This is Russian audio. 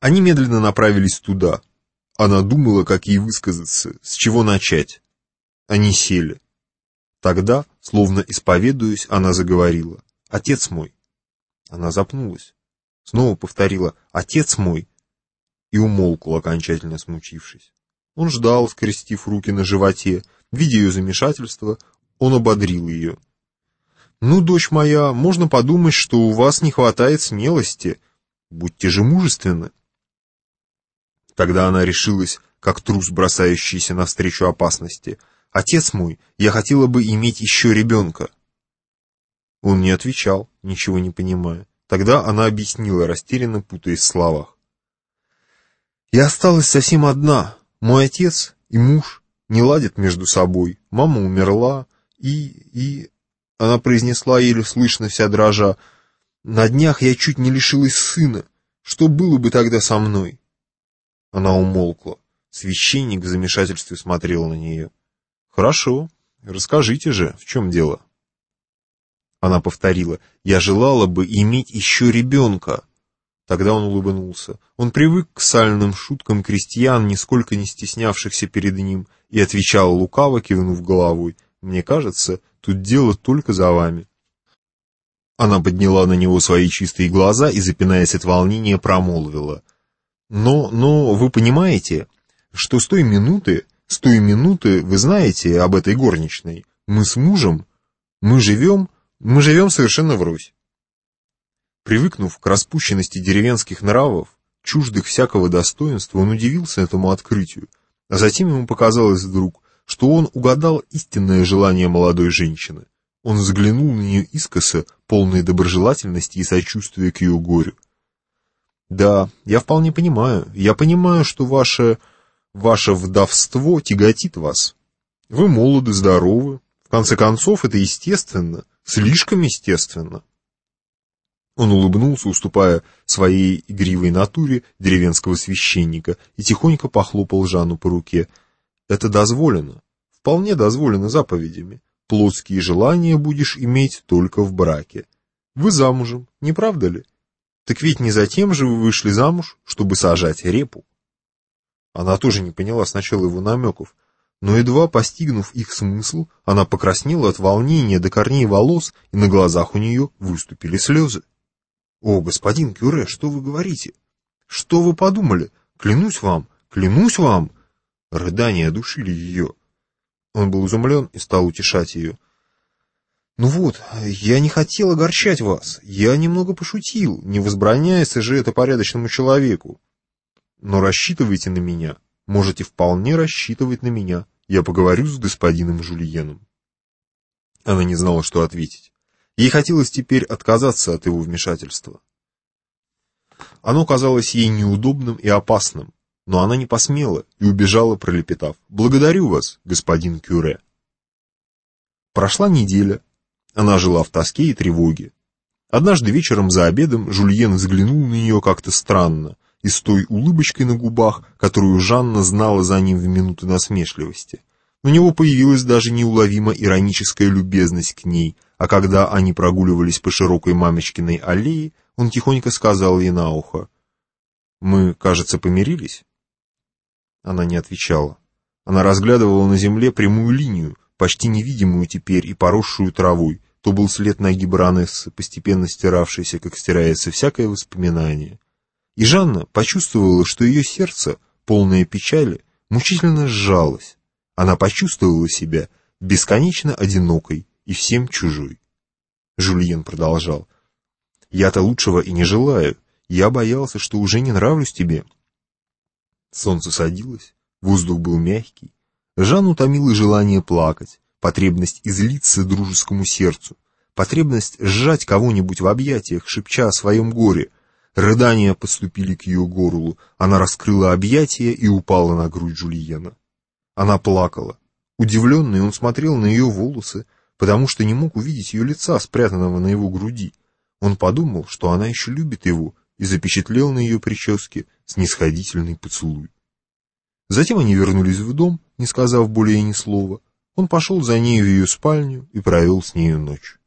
Они медленно направились туда. Она думала, как ей высказаться, с чего начать. Они сели. Тогда, словно исповедуясь, она заговорила. «Отец мой». Она запнулась. Снова повторила «Отец мой» и умолкла, окончательно смучившись. Он ждал, скрестив руки на животе. Видя ее замешательство, он ободрил ее. «Ну, дочь моя, можно подумать, что у вас не хватает смелости. Будьте же мужественны». Тогда она решилась, как трус, бросающийся навстречу опасности. «Отец мой, я хотела бы иметь еще ребенка». Он не отвечал, ничего не понимая. Тогда она объяснила, растерянно путаясь в словах. «Я осталась совсем одна. Мой отец и муж не ладят между собой. Мама умерла, и... и...» Она произнесла еле слышно, вся дрожа. «На днях я чуть не лишилась сына. Что было бы тогда со мной?» Она умолкла. Священник в замешательстве смотрел на нее. «Хорошо, расскажите же, в чем дело?» Она повторила, «Я желала бы иметь еще ребенка». Тогда он улыбнулся. Он привык к сальным шуткам крестьян, нисколько не стеснявшихся перед ним, и отвечал лукаво, кивнув головой, «Мне кажется, тут дело только за вами». Она подняла на него свои чистые глаза и, запинаясь от волнения, промолвила, но, но вы понимаете, что с той минуты, с той минуты, вы знаете об этой горничной, мы с мужем, мы живем, мы живем совершенно врозь. Привыкнув к распущенности деревенских нравов, чуждых всякого достоинства, он удивился этому открытию, а затем ему показалось вдруг, что он угадал истинное желание молодой женщины. Он взглянул на нее искоса, полной доброжелательности и сочувствия к ее горю. Да, я вполне понимаю. Я понимаю, что ваше, ваше вдовство тяготит вас. Вы молоды, здоровы. В конце концов, это естественно, слишком естественно. Он улыбнулся, уступая своей игривой натуре деревенского священника, и тихонько похлопал Жанну по руке. Это дозволено, вполне дозволено заповедями. Плотские желания будешь иметь только в браке. Вы замужем, не правда ли? Так ведь не затем же вы вышли замуж, чтобы сажать репу. Она тоже не поняла сначала его намеков, но едва постигнув их смысл, она покраснела от волнения до корней волос, и на глазах у нее выступили слезы. «О, господин Кюре, что вы говорите? Что вы подумали? Клянусь вам, клянусь вам!» Рыдания душили ее. Он был изумлен и стал утешать ее. «Ну вот, я не хотел огорчать вас, я немного пошутил, не возбраняется же это порядочному человеку. Но рассчитывайте на меня, можете вполне рассчитывать на меня, я поговорю с господином Жульеном». Она не знала, что ответить. Ей хотелось теперь отказаться от его вмешательства. Оно казалось ей неудобным и опасным, но она не посмела и убежала, пролепетав. «Благодарю вас, господин Кюре». Прошла неделя, она жила в тоске и тревоге. Однажды вечером за обедом Жульен взглянул на нее как-то странно и с той улыбочкой на губах, которую Жанна знала за ним в минуты насмешливости. У него появилась даже неуловимо ироническая любезность к ней, а когда они прогуливались по широкой мамочкиной аллее, он тихонько сказал ей на ухо, «Мы, кажется, помирились?» Она не отвечала. Она разглядывала на земле прямую линию, почти невидимую теперь и поросшую травой, то был след ноги баронессы, постепенно стиравшийся, как стирается всякое воспоминание. И Жанна почувствовала, что ее сердце, полное печали, мучительно сжалось. Она почувствовала себя бесконечно одинокой и всем чужой. Жульен продолжал. «Я-то лучшего и не желаю. Я боялся, что уже не нравлюсь тебе». Солнце садилось, воздух был мягкий, Жан утомило желание плакать, потребность излиться дружескому сердцу, потребность сжать кого-нибудь в объятиях, шепча о своем горе. Рыдания подступили к ее горлу, она раскрыла объятия и упала на грудь Жульена. Она плакала. Удивленный он смотрел на ее волосы, потому что не мог увидеть ее лица, спрятанного на его груди. Он подумал, что она еще любит его, и запечатлел на ее прическе снисходительный поцелуй. Затем они вернулись в дом, не сказав более ни слова. Он пошел за ней в ее спальню и провел с нею ночь.